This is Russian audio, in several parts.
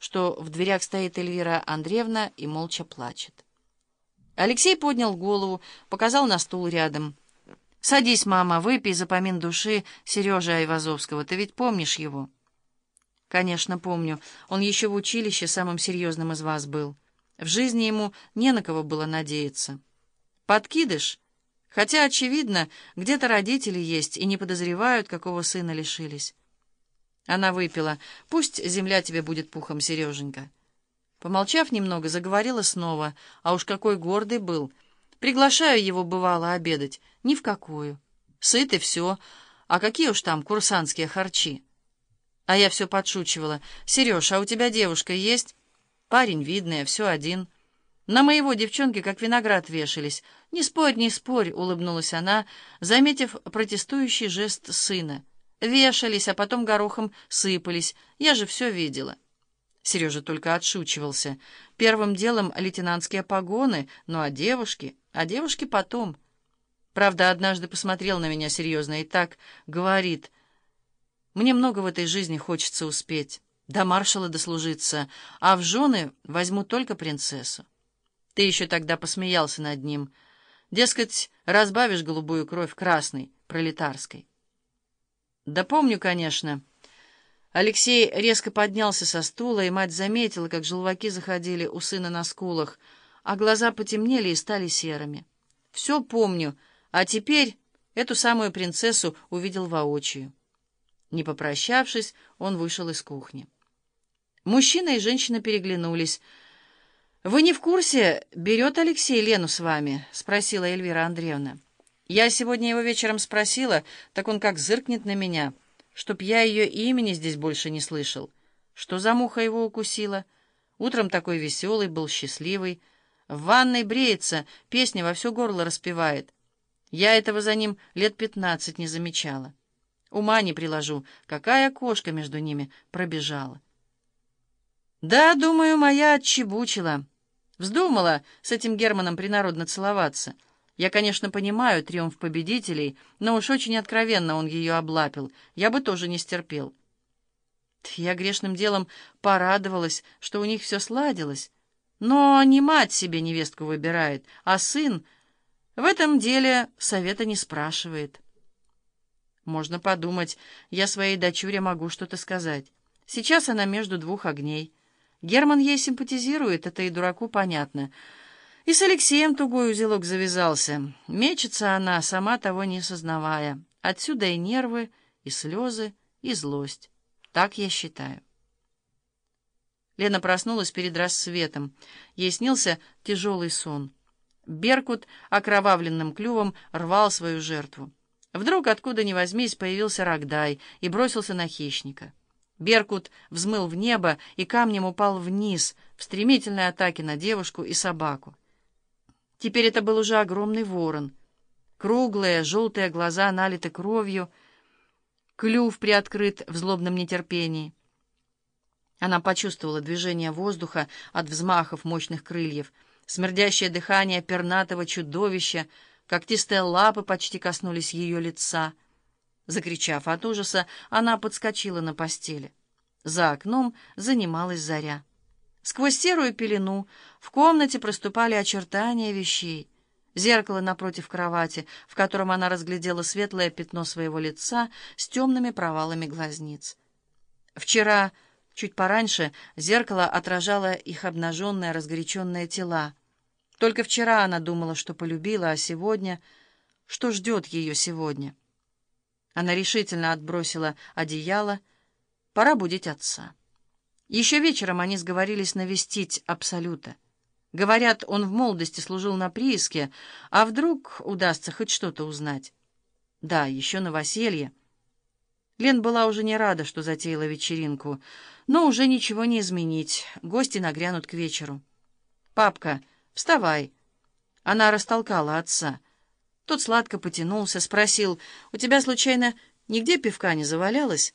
что в дверях стоит Эльвира Андреевна и молча плачет. Алексей поднял голову, показал на стул рядом. «Садись, мама, выпей за помин души Сережи Айвазовского. Ты ведь помнишь его?» «Конечно, помню. Он еще в училище самым серьезным из вас был. В жизни ему не на кого было надеяться. Подкидыш? Хотя, очевидно, где-то родители есть и не подозревают, какого сына лишились». Она выпила. «Пусть земля тебе будет пухом, Сереженька». Помолчав немного, заговорила снова. А уж какой гордый был. Приглашаю его, бывало, обедать. Ни в какую. Сыт и все. А какие уж там курсантские харчи. А я все подшучивала. «Сереж, а у тебя девушка есть?» «Парень видный, а все один». На моего девчонки как виноград вешались. «Не спорь, не спорь», — улыбнулась она, заметив протестующий жест сына. Вешались, а потом горохом сыпались. Я же все видела. Сережа только отшучивался. Первым делом лейтенантские погоны, ну а девушки... А девушки потом. Правда, однажды посмотрел на меня серьезно и так говорит. Мне много в этой жизни хочется успеть. До маршала дослужиться, а в жены возьму только принцессу. Ты еще тогда посмеялся над ним. Дескать, разбавишь голубую кровь красной, пролетарской. Да помню, конечно. Алексей резко поднялся со стула, и мать заметила, как желваки заходили у сына на скулах, а глаза потемнели и стали серыми. Все помню, а теперь эту самую принцессу увидел воочию. Не попрощавшись, он вышел из кухни. Мужчина и женщина переглянулись. «Вы не в курсе, берет Алексей Лену с вами?» — спросила Эльвира Андреевна. Я сегодня его вечером спросила, так он как зыркнет на меня, чтоб я ее имени здесь больше не слышал. Что за муха его укусила? Утром такой веселый был, счастливый. В ванной бреется, песни во все горло распевает. Я этого за ним лет пятнадцать не замечала. Ума не приложу, какая кошка между ними пробежала. Да, думаю, моя отчебучила. Вздумала с этим Германом принародно целоваться — я, конечно, понимаю триумф победителей, но уж очень откровенно он ее облапил. Я бы тоже не стерпел. Я грешным делом порадовалась, что у них все сладилось. Но не мать себе невестку выбирает, а сын в этом деле совета не спрашивает. Можно подумать, я своей дочуре могу что-то сказать. Сейчас она между двух огней. Герман ей симпатизирует, это и дураку понятно — и с Алексеем тугой узелок завязался. Мечется она, сама того не сознавая. Отсюда и нервы, и слезы, и злость. Так я считаю. Лена проснулась перед рассветом. Ей снился тяжелый сон. Беркут окровавленным клювом рвал свою жертву. Вдруг, откуда ни возьмись, появился Рогдай и бросился на хищника. Беркут взмыл в небо и камнем упал вниз в стремительной атаке на девушку и собаку. Теперь это был уже огромный ворон. Круглые, желтые глаза налиты кровью, клюв приоткрыт в злобном нетерпении. Она почувствовала движение воздуха от взмахов мощных крыльев, смердящее дыхание пернатого чудовища, когтистые лапы почти коснулись ее лица. Закричав от ужаса, она подскочила на постели. За окном занималась заря. Сквозь серую пелену в комнате проступали очертания вещей. Зеркало напротив кровати, в котором она разглядела светлое пятно своего лица с темными провалами глазниц. Вчера, чуть пораньше, зеркало отражало их обнаженные разгоряченные тела. Только вчера она думала, что полюбила, а сегодня... Что ждет ее сегодня? Она решительно отбросила одеяло. Пора будить отца. Еще вечером они сговорились навестить Абсолюта. Говорят, он в молодости служил на прииске, а вдруг удастся хоть что-то узнать. Да, еще новоселье. Лен была уже не рада, что затеяла вечеринку, но уже ничего не изменить. Гости нагрянут к вечеру. «Папка, вставай!» Она растолкала отца. Тот сладко потянулся, спросил, «У тебя, случайно, нигде пивка не завалялось?»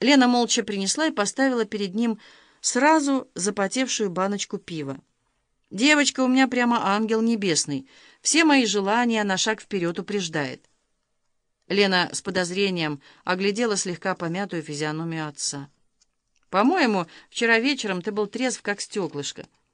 Лена молча принесла и поставила перед ним сразу запотевшую баночку пива. «Девочка у меня прямо ангел небесный. Все мои желания на шаг вперед упреждает». Лена с подозрением оглядела слегка помятую физиономию отца. По-моему, вчера вечером ты был трезв, как стеклышко.